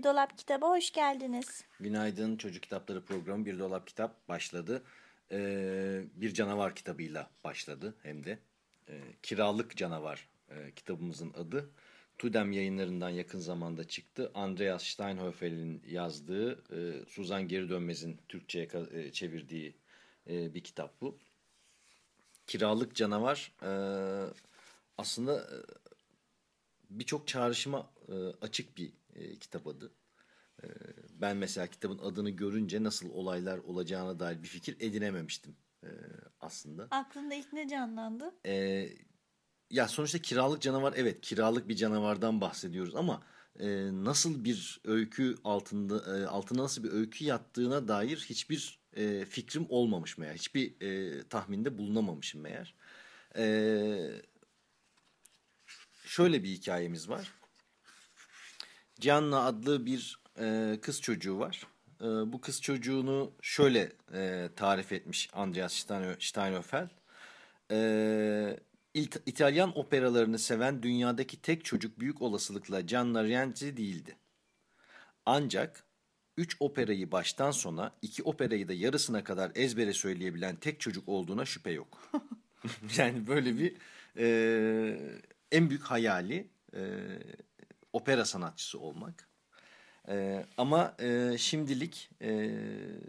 Bir Dolap Kitabı hoş geldiniz. Günaydın Çocuk Kitapları programı Bir Dolap Kitap başladı. Ee, bir canavar kitabıyla başladı hem de. Ee, Kiralık Canavar e, kitabımızın adı. Tudem yayınlarından yakın zamanda çıktı. Andreas Steinhöfel'in yazdığı, e, Suzan Geri Dönmez'in Türkçe'ye e, çevirdiği e, bir kitap bu. Kiralık Canavar e, aslında e, birçok çağrışıma e, açık bir e, kitap adı. E, ben mesela kitabın adını görünce nasıl olaylar olacağına dair bir fikir edinememiştim e, aslında. Aklında ilk ne canlandı? E, ya sonuçta kiralık canavar evet kiralık bir canavardan bahsediyoruz ama e, nasıl bir öykü altında e, altına nasıl bir öykü yattığına dair hiçbir e, fikrim olmamış meğer. Hiçbir e, tahminde bulunamamışım meğer. E, şöyle bir hikayemiz var. Gianna adlı bir e, kız çocuğu var. E, bu kız çocuğunu şöyle e, tarif etmiş Andreas Steinhöfel. E, İt İtalyan operalarını seven dünyadaki tek çocuk büyük olasılıkla Gianna Rienzi değildi. Ancak üç operayı baştan sona, iki operayı da yarısına kadar ezbere söyleyebilen tek çocuk olduğuna şüphe yok. yani böyle bir e, en büyük hayali e, opera sanatçısı olmak. E, ama e, şimdilik e,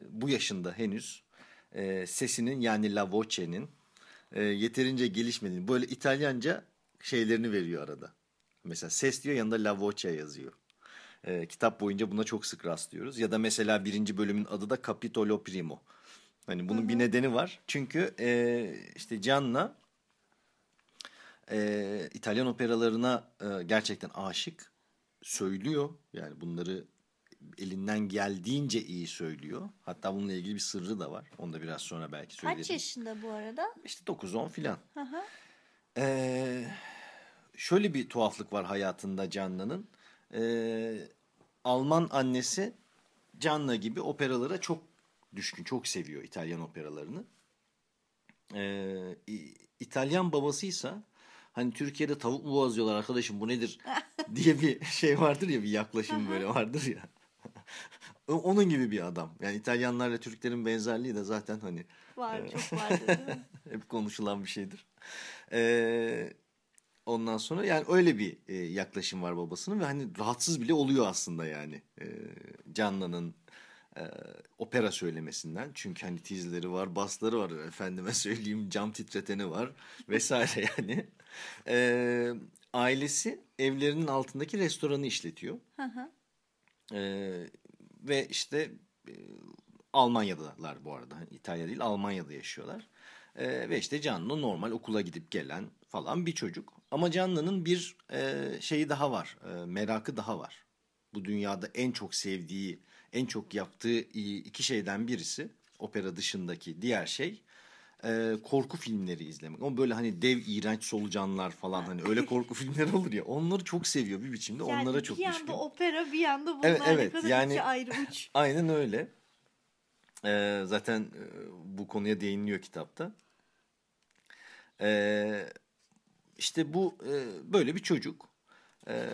bu yaşında henüz e, sesinin yani la voce'nin e, yeterince gelişmediğini böyle İtalyanca şeylerini veriyor arada. Mesela ses diyor yanında la voce yazıyor. E, kitap boyunca buna çok sık rastlıyoruz. Ya da mesela birinci bölümün adı da Capitolo Primo. Hani bunun Hı -hı. bir nedeni var. Çünkü e, işte Gianna e, İtalyan operalarına e, gerçekten aşık söylüyor. Yani bunları elinden geldiğince iyi söylüyor. Hatta bununla ilgili bir sırrı da var. Onu da biraz sonra belki söylerim. Kaç yaşında bu arada? İşte 9-10 filan. Ee, şöyle bir tuhaflık var hayatında Canna'nın. Ee, Alman annesi Canna gibi operalara çok düşkün, çok seviyor İtalyan operalarını. Ee, İtalyan babasıysa hani Türkiye'de tavuk mu boğazlıyorlar arkadaşım bu nedir diye bir şey vardır ya bir yaklaşım böyle vardır ya. Onun gibi bir adam. Yani İtalyanlarla Türklerin benzerliği de zaten hani var e, çok mi? hep konuşulan bir şeydir. Ee, ondan sonra yani öyle bir e, yaklaşım var babasının ve hani rahatsız bile oluyor aslında yani e, Canla'nın e, opera söylemesinden. Çünkü hani tizleri var, basları var efendime söyleyeyim cam titreteni var vesaire yani. E, ailesi evlerinin altındaki restoranı işletiyor. Hı hı. E, ve işte e, Almanya'dalar bu arada. Hani İtalya değil Almanya'da yaşıyorlar. E, ve işte Canlı normal okula gidip gelen falan bir çocuk. Ama Canlı'nın bir e, şeyi daha var. E, merakı daha var. Bu dünyada en çok sevdiği, en çok yaptığı iki şeyden birisi opera dışındaki diğer şey e, korku filmleri izlemek. Ama böyle hani dev iğrenç solucanlar falan hani öyle korku filmleri olur ya. Onları çok seviyor bir biçimde. Yani onlara çok düşkün. Bir yanda opera bir yanda bunlar evet, evet, yani, iki ayrı uç. Aynen öyle. E, zaten e, bu konuya değiniliyor kitapta. E, işte bu e, böyle bir çocuk. E,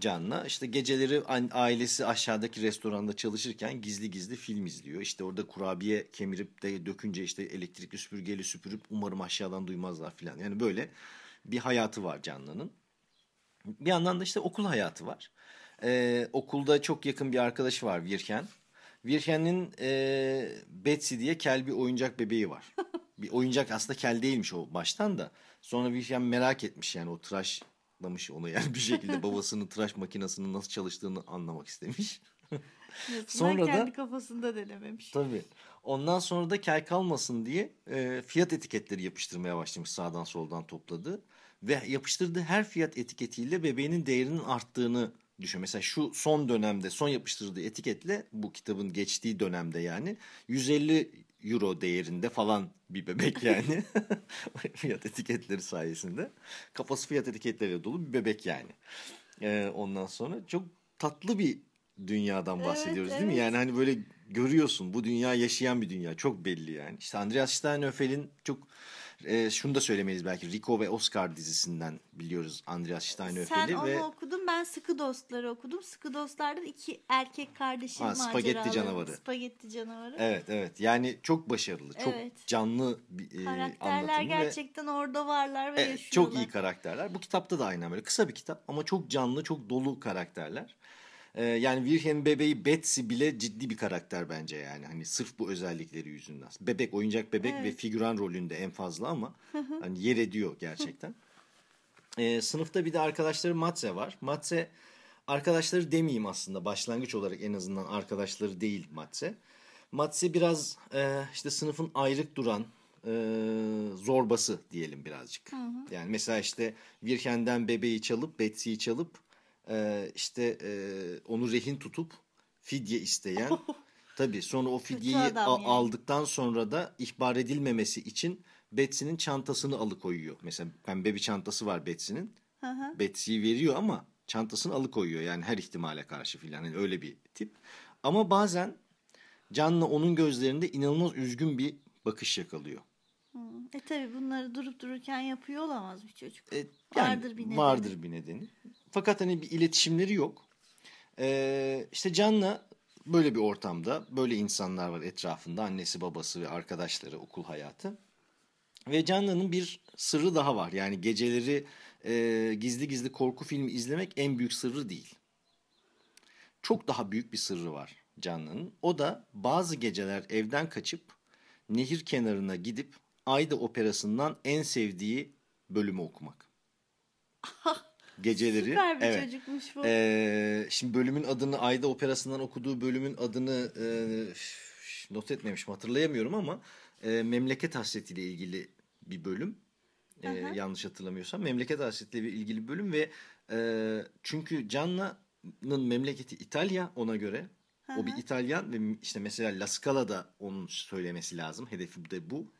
Can'la. İşte geceleri ailesi aşağıdaki restoranda çalışırken gizli gizli film izliyor. İşte orada kurabiye kemirip de dökünce işte elektrikli süpürgeyle süpürüp umarım aşağıdan duymazlar falan. Yani böyle bir hayatı var Canlı'nın. Bir yandan da işte okul hayatı var. Ee, okulda çok yakın bir arkadaşı var Virken. Virken'in e, Betsy diye kel bir oyuncak bebeği var. bir oyuncak aslında kel değilmiş o baştan da. Sonra Virken merak etmiş yani o tıraş atlamış onu yani bir şekilde babasının tıraş makinesinin nasıl çalıştığını anlamak istemiş. sonra kendi da kafasında denememiş. Tabii. Ondan sonra da kel kalmasın diye e, fiyat etiketleri yapıştırmaya başlamış sağdan soldan topladı. ve yapıştırdığı her fiyat etiketiyle bebeğinin değerinin arttığını düşün. Mesela şu son dönemde son yapıştırdığı etiketle bu kitabın geçtiği dönemde yani 150 euro değerinde falan bir bebek yani. fiyat etiketleri sayesinde. Kafası fiyat etiketleriyle dolu bir bebek yani. Ee, ondan sonra çok tatlı bir dünyadan bahsediyoruz Evet, değil mi? evet. Yani hani böyle görüyorsun bu dünya yaşayan bir dünya çok belli yani. İşte Andreas Steinhöfel'in çok e, şunu da söylemeliyiz belki Rico ve Oscar dizisinden biliyoruz Andreas Sen Steinhöfel'i onu ve okudun ben Sıkı Dostları okudum. Sıkı Dostlar'da da iki erkek kardeşin Ha, Spagetti. Canavarı. Spagetti canavarı. evet evet yani çok başarılı çok Evet. canlı bir e, Karakterler anlatımı ve gerçekten orada varlar ve Evet, yaşıyorlar. çok iyi karakterler. Bu kitapta da aynen böyle. Kısa bir kitap ama çok canlı, çok dolu karakterler. Ee, yani Wilhelm bebeği Betsy bile ciddi bir karakter bence yani. Hani sırf bu özellikleri yüzünden. Bebek, oyuncak bebek ve Evet. figüran rolünde en fazla ama hani yer ediyor gerçekten. Ee, sınıfta bir de arkadaşları Matze var. Matze arkadaşları demeyeyim aslında başlangıç olarak en azından arkadaşları değil Matze. Matze biraz e, işte sınıfın ayrık duran e, zorbası diyelim birazcık. Yani mesela işte Virken'den bebeği çalıp Betsy'yi çalıp e, işte e, onu rehin tutup fidye isteyen. Tabii sonra o fidyeyi a- yani. aldıktan sonra da ihbar edilmemesi için Betsy'nin çantasını alıkoyuyor. Mesela pembe bir çantası var Betsy'nin. Betsy'yi veriyor ama çantasını alıkoyuyor. Yani her ihtimale karşı filan. Yani öyle bir tip. Ama bazen Can'la onun gözlerinde inanılmaz üzgün bir bakış yakalıyor. E tabi bunları durup dururken yapıyor olamaz bir çocuk. E, yani Vardır bir nedeni. Vardır bir nedeni. Fakat hani bir iletişimleri yok. Ee, işte Can'la böyle bir ortamda böyle insanlar var etrafında. Annesi, babası ve arkadaşları, okul hayatı. Ve Canlı'nın bir sırrı daha var. Yani geceleri e, gizli gizli korku filmi izlemek en büyük sırrı değil. Çok daha büyük bir sırrı var Canlı'nın. O da bazı geceler evden kaçıp nehir kenarına gidip Ayda Operası'ndan en sevdiği bölümü okumak. Geceleri. Süper bir evet. çocukmuş bu. Ee, şimdi bölümün adını Ayda Operası'ndan okuduğu bölümün adını e, not etmemişim hatırlayamıyorum ama e, memleket hasretiyle ilgili bir bölüm. E, Aha. yanlış hatırlamıyorsam memleket hasretiyle ilgili bir bölüm ve e, çünkü Canna'nın memleketi İtalya ona göre. O bir Aha. İtalyan ve işte mesela La Scala'da onun söylemesi lazım. Hedefi de bu.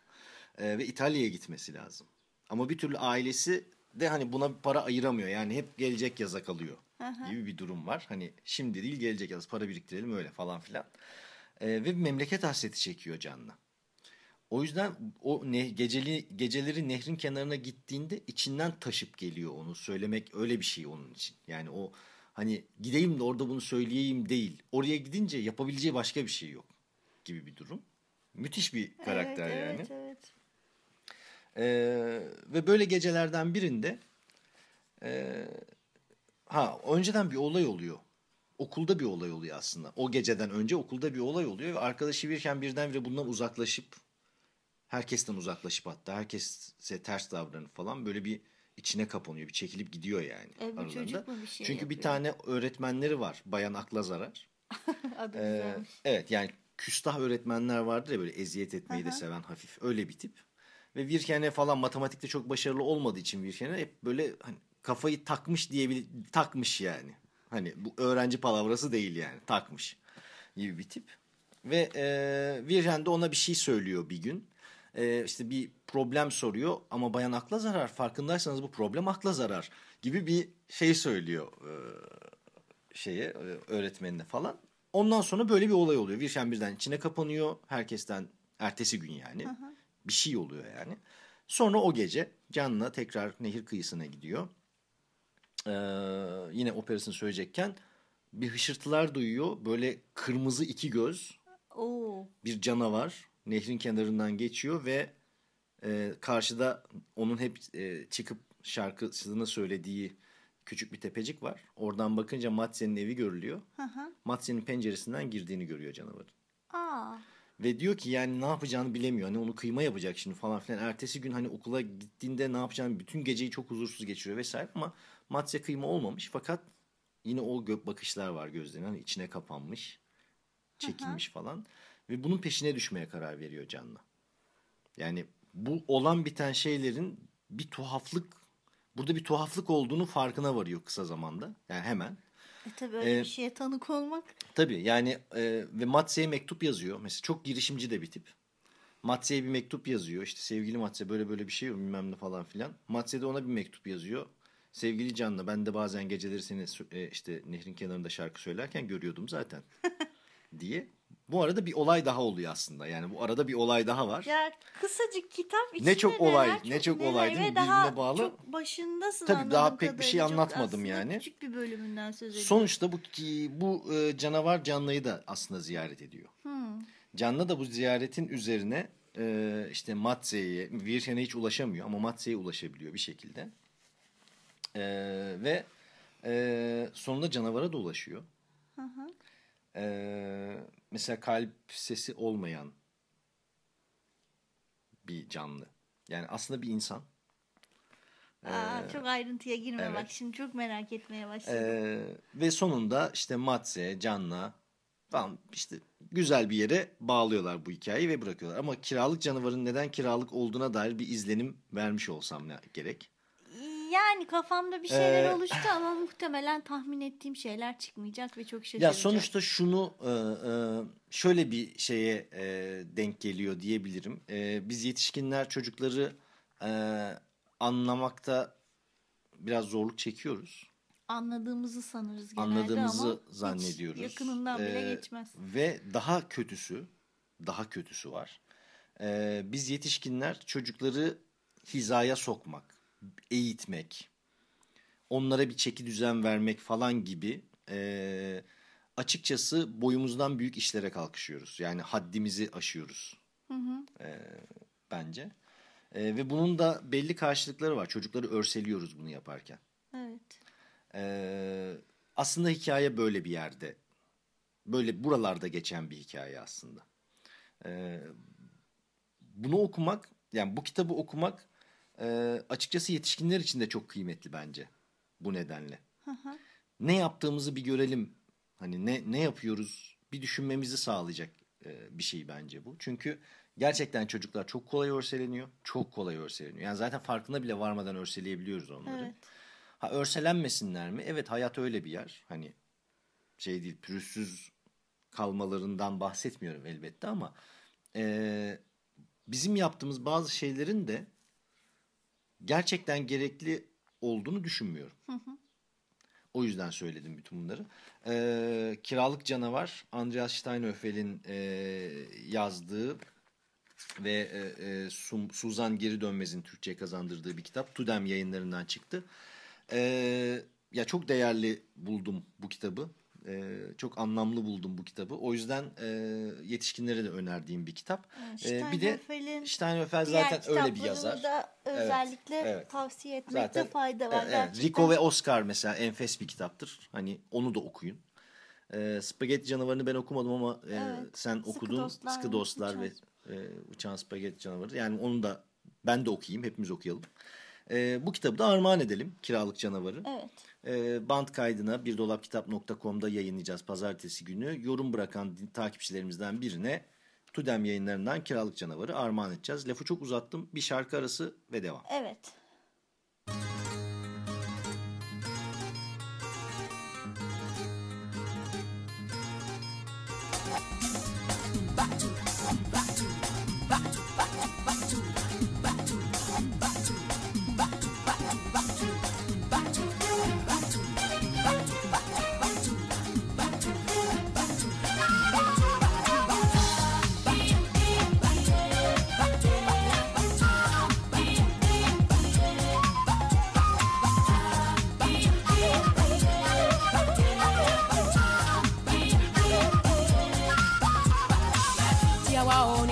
E, ve İtalya'ya gitmesi lazım. Ama bir türlü ailesi de hani buna para ayıramıyor. Yani hep gelecek yaza kalıyor gibi bir durum var. Hani şimdi değil gelecek yaz para biriktirelim öyle falan filan. E, ve bir memleket hasreti çekiyor canlı. O yüzden o ne, geceli geceleri nehrin kenarına gittiğinde içinden taşıp geliyor onu söylemek öyle bir şey onun için. Yani o hani gideyim de orada bunu söyleyeyim değil. Oraya gidince yapabileceği başka bir şey yok gibi bir durum. Müthiş bir karakter evet, yani. Evet evet. Ee, ve böyle gecelerden birinde e, ha önceden bir olay oluyor. Okulda bir olay oluyor aslında. O geceden önce okulda bir olay oluyor ve arkadaşı birken birdenbire bundan uzaklaşıp herkesten uzaklaşıp hatta herkese ters davranıp falan böyle bir içine kapanıyor. Bir çekilip gidiyor yani E, aralarında. çocuk mu bir şey Çünkü bir yapıyor? tane öğretmenleri var. Bayan akla zarar. Adı Ee, güzelmiş. evet yani küstah öğretmenler vardır ya böyle eziyet etmeyi de Aha. seven hafif öyle bir tip. Ve Virken'e falan matematikte çok başarılı olmadığı için Virken'e hep böyle hani kafayı takmış diye takmış yani. Hani bu öğrenci palavrası değil yani takmış gibi bir tip. Ve e, Virgen de ona bir şey söylüyor bir gün. E, işte bir problem soruyor ama bayan akla zarar farkındaysanız bu problem akla zarar gibi bir şey söylüyor e, şeye e, öğretmenine falan. Ondan sonra böyle bir olay oluyor. Virşen birden içine kapanıyor. Herkesten ertesi gün yani. Bir şey oluyor yani. Sonra o gece Can'la tekrar nehir kıyısına gidiyor. Ee, yine operasını söyleyecekken bir hışırtılar duyuyor. Böyle kırmızı iki göz Oo. bir canavar nehrin kenarından geçiyor ve e, karşıda onun hep e, çıkıp şarkısını söylediği küçük bir tepecik var. Oradan bakınca Matsen'in evi görülüyor. Matsen'in penceresinden girdiğini görüyor canavarın. Aa. Ve diyor ki yani ne yapacağını bilemiyor. Hani onu kıyma yapacak şimdi falan filan. Ertesi gün hani okula gittiğinde ne yapacağını bütün geceyi çok huzursuz geçiriyor vesaire. Ama Matse kıyma olmamış fakat yine o gök bakışlar var gözlerine. Hani içine kapanmış, çekilmiş falan. Ve bunun peşine düşmeye karar veriyor Can'la. Yani bu olan biten şeylerin bir tuhaflık burada bir tuhaflık olduğunu farkına varıyor kısa zamanda. Yani hemen. E tabii öyle Ee, bir şeye tanık olmak. Tabii yani e, ve Matse'ye mektup yazıyor. Mesela çok girişimci de bir tip. Matse'ye bir mektup yazıyor. İşte sevgili Matse böyle böyle bir şey var bilmem ne falan filan. Matse de ona bir mektup yazıyor. Sevgili Can'la ben de bazen geceleri seni e, işte nehrin kenarında şarkı söylerken görüyordum zaten diye. Bu arada bir olay daha oluyor aslında. Yani bu arada bir olay daha var. Ya kısacık kitap Ne içinde çok olay, neler, ne çok neler olay değil mi? ve daha Birbirine bağlı. Çok başındasın Tabii daha pek bir şey. Çok anlatmadım yani. Küçük bir bölümünden söz ediyorum. Sonuçta bu ki- bu e, canavar Canlı'yı da aslında ziyaret ediyor. Hmm. Canlı da bu ziyaretin üzerine e, işte Matse'ye, Virşen'e hiç ulaşamıyor ama Matse'ye ulaşabiliyor bir şekilde. E, ve e, sonunda canavara da ulaşıyor. Hı hı. E, mesela kalp sesi olmayan bir canlı. Yani aslında bir insan. Aa, çok ayrıntıya girme Ee, evet. bak şimdi çok merak etmeye başladım. Ee, ve sonunda işte Matse, Can'la falan işte güzel bir yere bağlıyorlar bu hikayeyi ve bırakıyorlar. Ama kiralık canavarın neden kiralık olduğuna dair bir izlenim vermiş olsam gerek. Yani kafamda bir şeyler Ee, oluştu ama muhtemelen tahmin ettiğim şeyler çıkmayacak ve çok şaşıracağım. Ya sonuçta şunu e, e, şöyle bir şeye e, denk geliyor diyebilirim. E, biz yetişkinler çocukları e, anlamakta biraz zorluk çekiyoruz. anladığımızı sanırız genelde anladığımızı ama zannediyoruz. yakınından bile Ee, geçmez. Ve daha kötüsü, daha kötüsü var. Ee, biz yetişkinler çocukları hizaya sokmak, eğitmek, onlara bir çeki düzen vermek falan gibi e, açıkçası boyumuzdan büyük işlere kalkışıyoruz. Yani haddimizi aşıyoruz Hı hı. bence. E, ve bunun da belli karşılıkları var. Çocukları örseliyoruz bunu yaparken. Evet. Ee, aslında hikaye böyle bir yerde. Böyle buralarda geçen bir hikaye aslında. Ee, bunu okumak, yani bu kitabı okumak e, açıkçası yetişkinler için de çok kıymetli bence. Bu nedenle. Hı hı. Ne yaptığımızı bir görelim. Hani ne ne yapıyoruz bir düşünmemizi sağlayacak e, bir şey bence bu. Çünkü gerçekten çocuklar çok kolay örseleniyor. Çok kolay örseleniyor. Yani zaten farkına bile varmadan örseleyebiliyoruz onları. Evet. Ha örselenmesinler mi? Evet hayat öyle bir yer. Hani şey değil pürüzsüz kalmalarından bahsetmiyorum elbette ama e, bizim yaptığımız bazı şeylerin de gerçekten gerekli olduğunu düşünmüyorum. O yüzden söyledim bütün bunları. E, Kiralık Canavar Andreas Steinhöfel'in e, yazdığı ve e, e, Su- Suzan Geri Dönmez'in Türkçe'ye kazandırdığı bir kitap. Tudem yayınlarından çıktı. E, ya çok değerli buldum bu kitabı. E, çok anlamlı buldum bu kitabı. O yüzden e, yetişkinlere de önerdiğim bir kitap. Evet, E, bir de Diğer zaten öyle bir yazar. da özellikle evet. tavsiye etmekte Zaten fayda var. Evet, evet. Rico ve Oscar mesela enfes bir kitaptır. Hani onu da okuyun. E, Spagetti Canavarı'nı ben okumadım ama e, Evet. sen Sıkı okudun. Dostlar Sıkı Dostlar Uçan- ve e, Uçan Spagetti Canavarı. Yani onu da ben de okuyayım. Hepimiz okuyalım. E, bu kitabı da armağan edelim. Kiralık Canavarı. Evet. E, band kaydına birdolapkitap.com'da yayınlayacağız pazartesi günü. Yorum bırakan takipçilerimizden birine Tudem yayınlarından Kiralık Canavarı armağan edeceğiz. Lafı çok uzattım. Bir şarkı arası ve devam. Evet. tí down.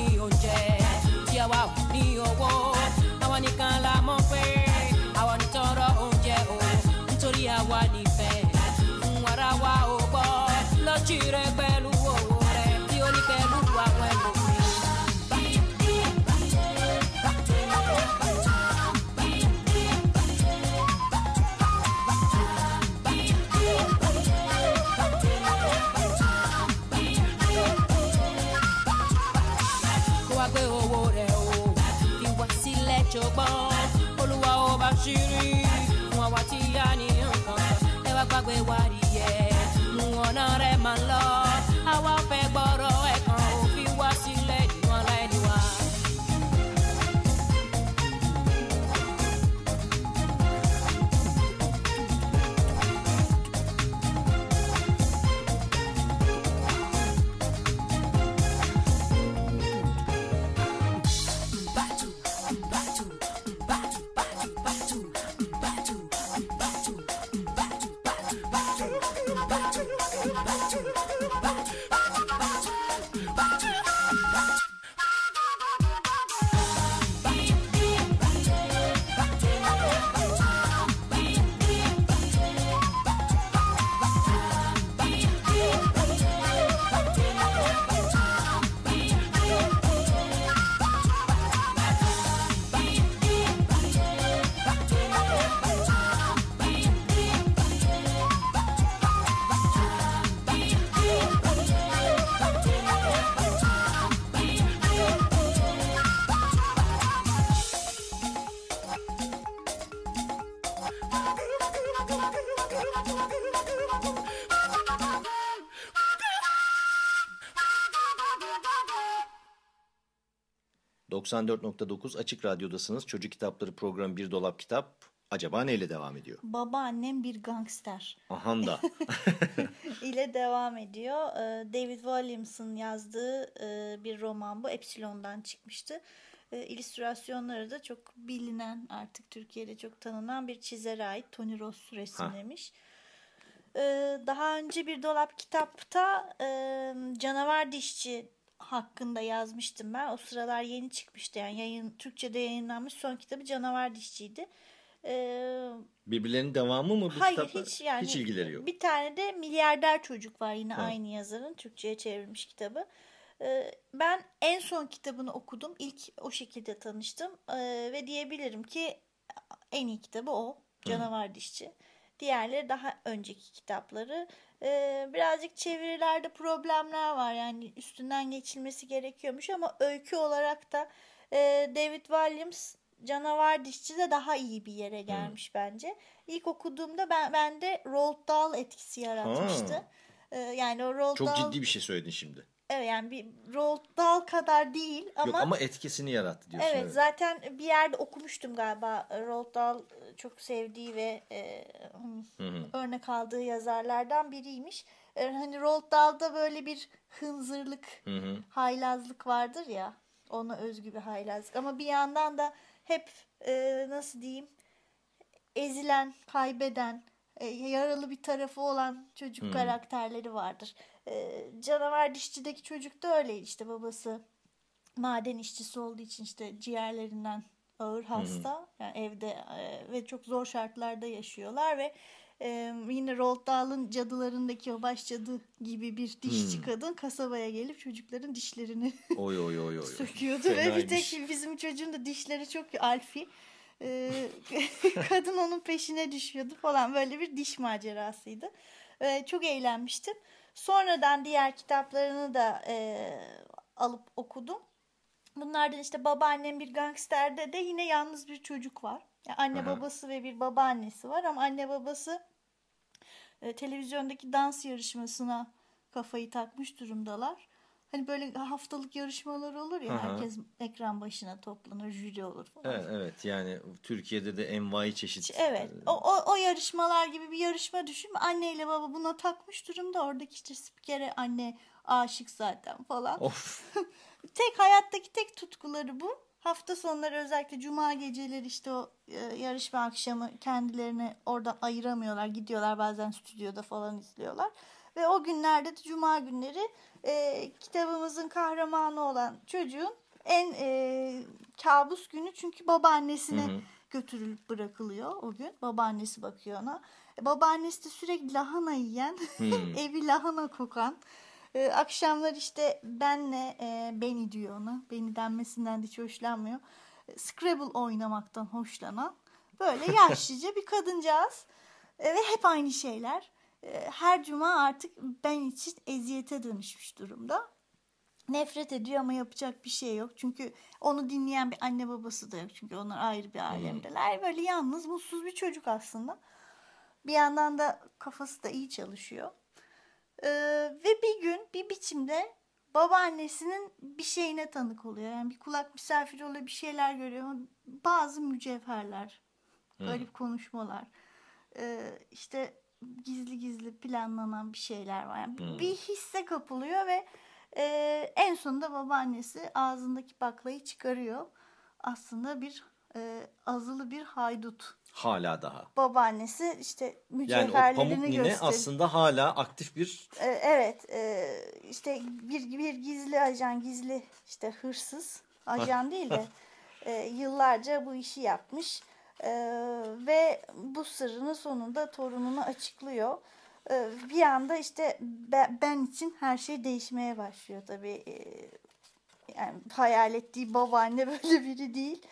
àṣírí wọn wá tí a warrior. wárí. ...94.9 Açık Radyo'dasınız. Çocuk Kitapları programı Bir Dolap Kitap. Acaba neyle devam ediyor? Babaannem bir gangster Ahanda. ile devam ediyor. Ee, David Williams'ın yazdığı e, bir roman bu. Epsilon'dan çıkmıştı. E, İllüstrasyonları da çok bilinen artık Türkiye'de çok tanınan bir çizere ait. Tony Ross resimlemiş. Ee, Daha önce bir dolap kitapta e, canavar dişçi hakkında yazmıştım ben. O sıralar yeni çıkmıştı yani yayın Türkçe'de yayınlanmış son kitabı Canavar Dişçiydi. Ee, Birbirlerinin devamı mı bu Hayır kitaplar? hiç yani Hiç ilgileri yok. bir tane de milyarder çocuk var yine Ha. aynı yazarın Türkçe'ye çevrilmiş kitabı. Ee, ben en son kitabını okudum. İlk o şekilde tanıştım Ee, ve diyebilirim ki en iyi kitabı o. Canavar Dişçi. Diğerleri daha önceki kitapları. Ee, birazcık çevirilerde problemler var. Yani üstünden geçilmesi gerekiyormuş ama öykü olarak da e, David Williams Canavar Dişçi de daha iyi bir yere gelmiş bence. İlk okuduğumda ben bende Roald Dahl etkisi yaratmıştı. Ha. Ee, yani o Roald Çok Dahl, ciddi bir şey söyledin şimdi. Evet yani bir Roald Dahl kadar değil ama, Yok ama etkisini yarattı diyorsun. evet, zaten bir yerde okumuştum galiba Roald Dahl çok sevdiği ve e, örnek aldığı yazarlardan biriymiş. E, hani Roald Dahl'da böyle bir hınzırlık, Hı hı. haylazlık vardır ya. Ona özgü bir haylazlık ama bir yandan da hep e, nasıl diyeyim ezilen, kaybeden, e, yaralı bir tarafı olan çocuk karakterleri vardır. E, canavar dişçideki çocuk da öyleydi işte babası maden işçisi olduğu için işte ciğerlerinden ağır hasta yani evde e, ve çok zor şartlarda yaşıyorlar ve e, yine Roald Dahl'ın cadılarındaki o baş cadı gibi bir dişçi kadın kasabaya gelip çocukların dişlerini Oy oy oy oy. söküyordu ve bir Fenaymış. tek bizim çocuğun da dişleri çok alfi. Ee, kadın onun peşine düşüyordu falan böyle bir diş macerasıydı. Ee, çok eğlenmiştim. Sonradan diğer kitaplarını da e, alıp okudum. Bunlardan işte babaannem bir gangsterde de yine yalnız bir çocuk var. Yani anne Aha. babası ve bir babaannesi var ama anne babası e, televizyondaki dans yarışmasına kafayı takmış durumdalar. Hani böyle haftalık yarışmalar olur ya Aha. herkes ekran başına toplanır jüri olur falan. Evet, evet yani Türkiye'de de envai çeşit. Evet. O, o, o yarışmalar gibi bir yarışma düşün. Anne ile baba buna takmış durumda. Oradaki işte spikere anne aşık zaten falan. Of. Tek hayattaki tek tutkuları bu. Hafta sonları özellikle cuma geceleri işte o e, yarışma akşamı kendilerini oradan ayıramıyorlar. Gidiyorlar bazen stüdyoda falan izliyorlar. Ve o günlerde de cuma günleri e, kitabımızın kahramanı olan çocuğun en e, kabus günü çünkü babaannesine Hı hı. götürülüp bırakılıyor o gün. Babaannesi bakıyor ona. E, babaannesi de sürekli lahana yiyen, evi lahana kokan. E, akşamlar işte benle e, beni diyor ona. Beni denmesinden de hiç hoşlanmıyor. E, Scrabble oynamaktan hoşlanan. Böyle yaşlıca bir kadıncağız. E, ve hep aynı şeyler. E, her cuma artık ben için eziyete dönüşmüş durumda. Nefret ediyor ama yapacak bir şey yok. Çünkü onu dinleyen bir anne babası da yok. Çünkü onlar ayrı bir alemdeler. Böyle yalnız, mutsuz bir çocuk aslında. Bir yandan da kafası da iyi çalışıyor. Ee, ve bir gün bir biçimde babaannesinin bir şeyine tanık oluyor. Yani bir kulak misafiri oluyor, bir şeyler görüyor. ama Bazı mücevherler, garip konuşmalar, ee, işte gizli gizli planlanan bir şeyler var. Yani Bir hisse kapılıyor ve e, en sonunda babaannesi ağzındaki baklayı çıkarıyor. Aslında bir e, azılı bir haydut. Hala daha. Babaannesi işte Yani o mücevherlerini pamuk nine gösteriyor. aslında hala aktif bir E, Evet, e, işte bir bir gizli ajan, gizli işte hırsız ajan değil de e, yıllarca bu işi yapmış E, ve bu sırrını sonunda torununa açıklıyor. E, bir anda işte be- ben için her şey değişmeye başlıyor tabii. E, yani hayal ettiği babaanne böyle biri değil.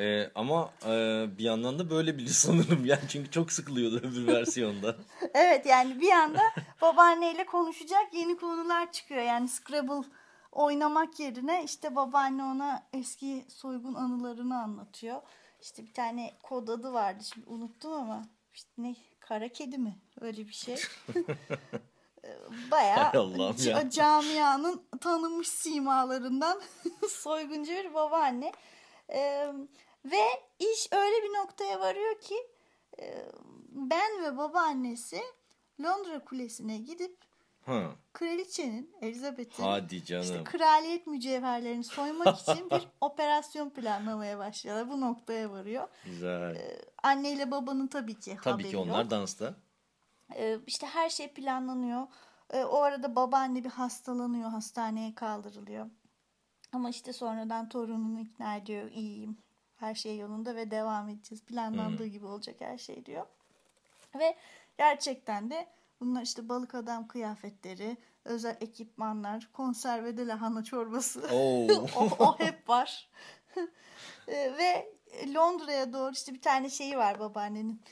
Ee, ama e, bir yandan da böyle biri sanırım yani çünkü çok sıkılıyordu öbür versiyonda. Evet yani bir anda babaanneyle konuşacak yeni konular çıkıyor. Yani Scrabble oynamak yerine işte babaanne ona eski soygun anılarını anlatıyor. İşte bir tane kod adı vardı şimdi unuttum ama işte ne kara kedi mi öyle bir şey. Bayağı Hay Allah'ım ca- ya. camianın tanınmış simalarından soyguncu bir babaanne. Ee, ve iş öyle bir noktaya varıyor ki ben ve babaannesi Londra Kulesi'ne gidip Kraliçenin Elizabeth'in işte kraliyet mücevherlerini soymak için bir operasyon planlamaya başlıyorlar. Bu noktaya varıyor. Güzel. Anneyle babanın tabii ki Tabii haberi ki onlar yok. dansta. Ee, işte her şey planlanıyor. Ee, o arada babaanne bir hastalanıyor, hastaneye kaldırılıyor. Ama işte sonradan torununu ikna ediyor, iyiyim, her şey yolunda ve devam edeceğiz. Planlandığı gibi olacak her şey diyor. Ve gerçekten de bunlar işte balık adam kıyafetleri, özel ekipmanlar, konservede lahana çorbası. Oo. o, o hep var. Ee, ve Londra'ya doğru işte bir tane şeyi var babaannenin.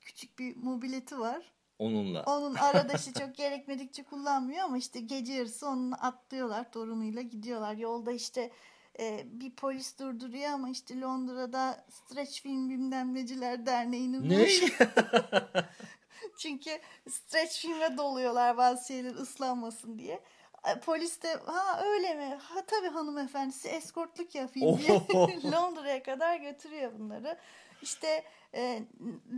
Küçük bir mobileti var. Onunla. Onun arada işte çok gerekmedikçe kullanmıyor ama işte gece yarısı onunla atlıyorlar torunuyla gidiyorlar. Yolda işte e, bir polis durduruyor ama işte Londra'da Stretch Film Bilmem Neciler Derneği'nin Ne? Çünkü stretch filme doluyorlar bazı şeyler ıslanmasın diye. E, Polis de ha öyle mi? Ha tabii hanımefendi size eskortluk yapayım diye Oho. Londra'ya kadar götürüyor bunları. İşte e,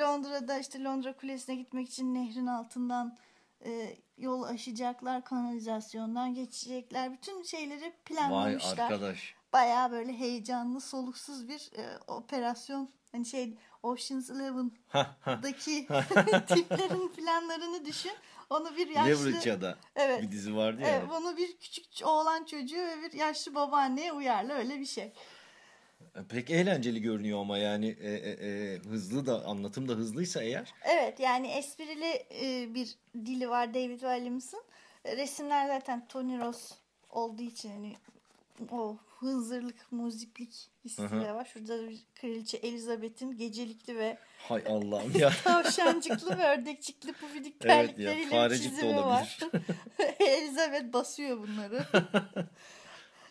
Londra'da işte Londra Kulesi'ne gitmek için nehrin altından e, yol aşacaklar, kanalizasyondan geçecekler. Bütün şeyleri Vay planlamışlar. arkadaş. Bayağı böyle heyecanlı, soluksuz bir e, operasyon. Hani şey Ocean's Eleven'daki tiplerin planlarını düşün. Onu bir yaşlı... Leverage'da Evet. bir dizi vardı ya. Evet, bunu bir küçük oğlan çocuğu ve bir yaşlı babaanneye uyarlı öyle bir şey. Pek eğlenceli görünüyor ama yani e, e, e, hızlı da anlatım da hızlıysa eğer. Evet yani esprili e, bir dili var David Williams'ın. E, Resimler zaten Tony Ross olduğu için hani o hınzırlık, muziplik hissi de var. Şurada da bir kraliçe Elizabeth'in gecelikli ve Hay Allah'ım ya. tavşancıklı ve ördekçikli pufidik Evet ya, terlikleriyle farecik de var. Elizabeth basıyor bunları.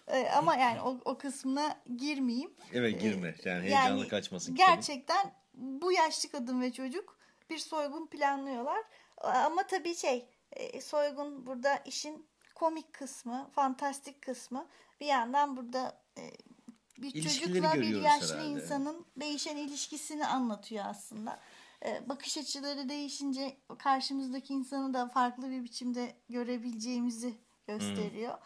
E, Ama yani o, o kısmına girmeyeyim. Evet girme. Yani heyecanı Yani kaçmasın kitabın. Gerçekten bu yaşlı kadın ve çocuk bir soygun planlıyorlar. Ama tabii şey e, soygun burada işin komik kısmı, fantastik kısmı. Bir yandan burada e, bir çocukla bir yaşlı herhalde. insanın değişen ilişkisini anlatıyor aslında. E, Bakış açıları değişince karşımızdaki insanı da farklı bir biçimde görebileceğimizi gösteriyor.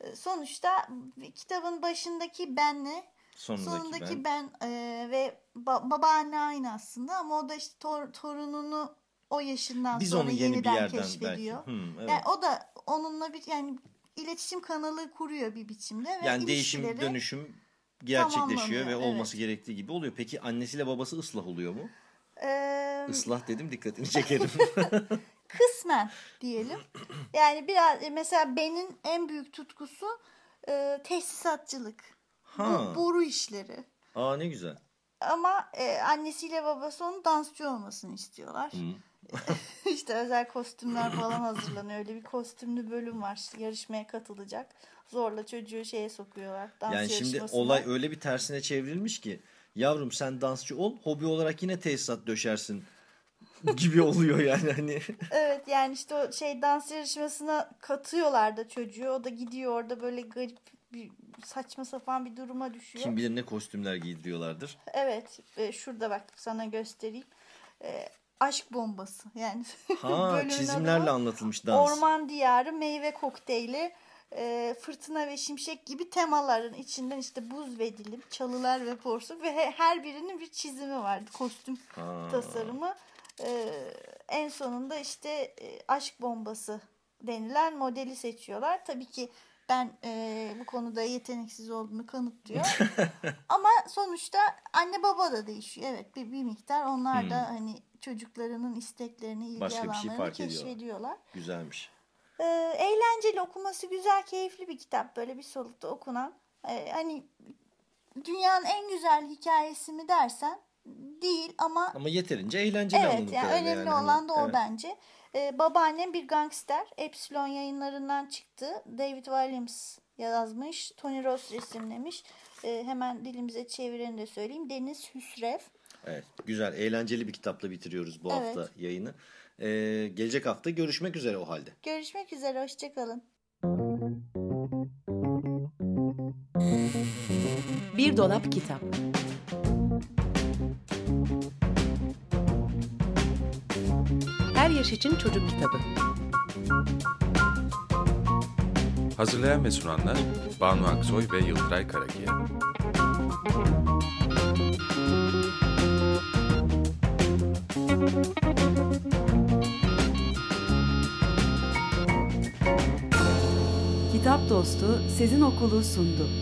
E, Sonuçta kitabın başındaki benle Sonundaki, Sonundaki ben. ben, e, ve ba- babaanne aynı aslında ama o da işte tor- torununu o yaşından Biz sonra onu yeni bir yeniden yerden keşfediyor. belki. Hmm, evet. Yani o da onunla bir yani iletişim kanalı kuruyor bir biçimde ve Yani değişim dönüşüm gerçekleşiyor ve olması evet. gerektiği gibi oluyor. Peki annesiyle babası ıslah oluyor mu? Eee, Islah dedim dikkatini çekerim. kısmen diyelim. Yani biraz e, mesela benim en büyük tutkusu e, tesisatçılık. ha. Bu, boru işleri. Aa ne güzel. Ama e, annesiyle babası onun dansçı olmasını istiyorlar. Hı. işte özel kostümler falan hazırlanıyor. Öyle bir kostümlü bölüm var. Yarışmaya katılacak. Zorla çocuğu şeye sokuyorlar. Dans Yani şimdi olay öyle bir tersine çevrilmiş ki yavrum sen dansçı ol hobi olarak yine tesisat döşersin gibi oluyor yani hani. Evet yani işte o şey dans yarışmasına katıyorlar da çocuğu. O da gidiyor orada böyle garip bir saçma sapan bir duruma düşüyor. Kim bilir ne kostümler giydiriyorlardır. Evet e, şurada bak sana göstereyim. E, aşk bombası yani. Ha çizimlerle adı anlatılmış dans. Orman diyarı meyve kokteyli e, fırtına ve şimşek gibi temaların içinden işte buz ve dilim çalılar ve porsuk ve he- her birinin bir çizimi vardı kostüm Ha. tasarımı E, en sonunda işte e, aşk bombası denilen modeli seçiyorlar tabii ki ben e, bu konuda yeteneksiz olduğunu kanıtlıyor ama sonuçta anne baba da değişiyor evet bir, bir miktar onlar da hani çocuklarının isteklerini ilgi Hmm. Başka şey alanlarını fark ediyorlar. keşfediyorlar. Güzelmiş. Ee, eğlenceli okuması güzel, keyifli bir kitap. Böyle bir solukta okunan. Ee, hani dünyanın en güzel hikayesi mi dersen değil ama Ama yeterince eğlenceli evet yani önemli yani. olan da o Evet. bence. Ee, babaannem bir gangster. Epsilon yayınlarından çıktı. David Williams yazmış. Tony Ross resimlemiş. Ee, hemen dilimize çevireni de söyleyeyim. Deniz Hüsrev. Evet, güzel, eğlenceli bir kitapla bitiriyoruz bu Evet. hafta yayını. Ee, gelecek hafta görüşmek üzere o halde. Görüşmek üzere. Hoşçakalın. Bir dolap kitap. Yaş için çocuk kitabı. Hazırlayan ve sunanlar Banu Aksoy ve Yıldıray Karakiya. Kitap Dostu Sezin Okulu sundu.